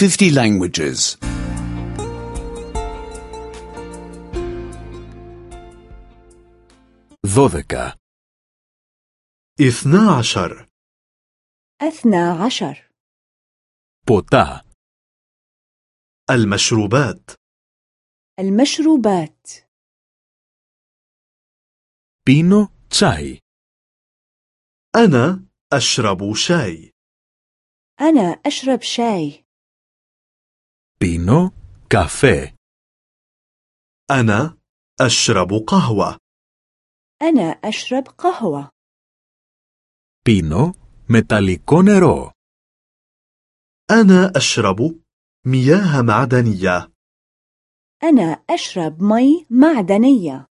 50 languages. 12. اثنا عشر أثنى عشر Ποτά. المشروبات المشروبات Πίνω τσάι. أنا أشرب شاي أنا أشرب شاي Πίνω καφέ. أنا أشرب قهوة أنا أشرب قهوة Πίνω μεταλλικό νερό. أنا أشرب مياه معدنية أنا أشرب مي معدنية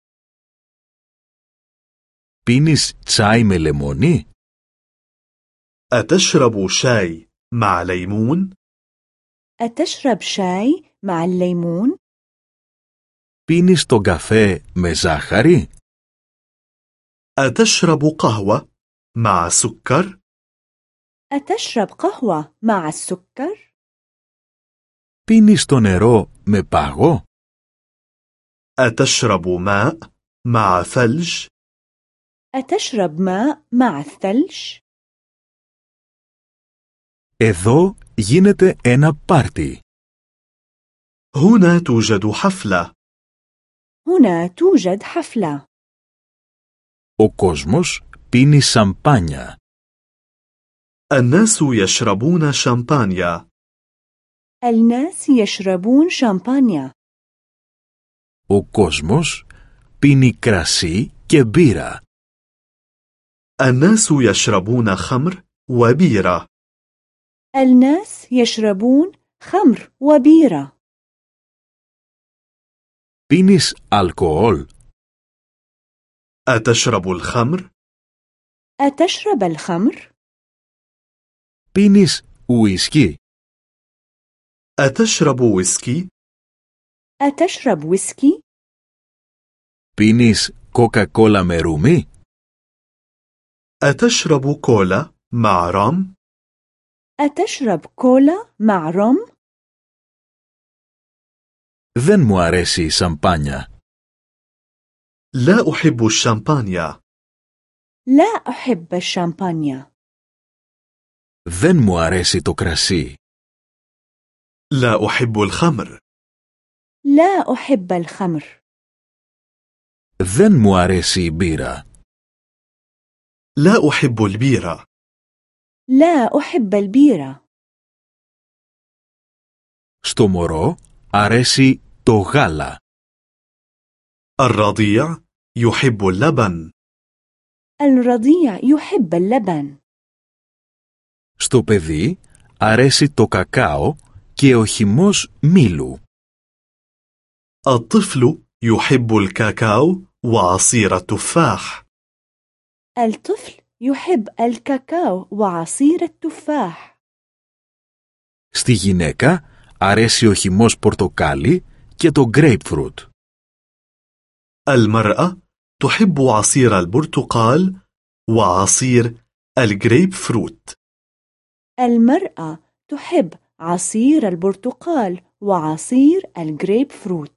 Πίνεις τσάι με λεμόνι? أتشرب شاي مع ليمون؟ أتشرب شاي مع الليمون؟ Πίνεις τον καφέ με ζάχαρη? أتشرب قهوة مع سكر؟ أتشرب قهوة مع السكر؟ Πίνεις το νερό με πάγο? أتشرب ماء مع ثلج؟ أتشرب ماء مع الثلج؟ Εδώ γίνεται ένα πάρτι. هنا توجد حفلة هنا توجد حفلة Ο κόσμος πίνει σαμπάνια. الناس يشربون شامبانيا الناس يشربون شامبانيا Ο κόσμος πίνει κρασί και μπύρα. الناس يشربون خمر وبيرة الناس يشربون خمر وبيرة. بينيس الكحول. أتشرب الخمر؟ أتشرب الخمر؟ بينيس ويسكي. أتشرب ويسكي؟ أتشرب ويسكي؟ بينيس كوكا كولا مرومي؟ أتشرب كولا مع رام؟ أتشرب كولا مع روم؟ Δεν μου αρέσει η σαμπάνια. لا أحب الشامبانيا لا أحب الشامبانيا Δεν μου αρέσει το κρασί. لا أحب الخمر لا أحب الخمر Δεν μου αρέσει η μπύρα. لا أحب البيرة لا أحب البيرة Στο μωρό αρέσει το γάλα. الرضيع يحب اللبن الرضيع يحب اللبن Στο παιδί αρέσει το κακάο και ο χυμός μήλου. الطفل يحب الكاكاو وعصير التفاح الطفل يحب الكاكاو وعصير التفاح Στη γυναίκα αρέσει ο χυμός πορτοκάλι και το grapefruit. المرأة تحب عصير البرتقال وعصير الجريب فروت المرأة تحب عصير البرتقال وعصير الجريب فروت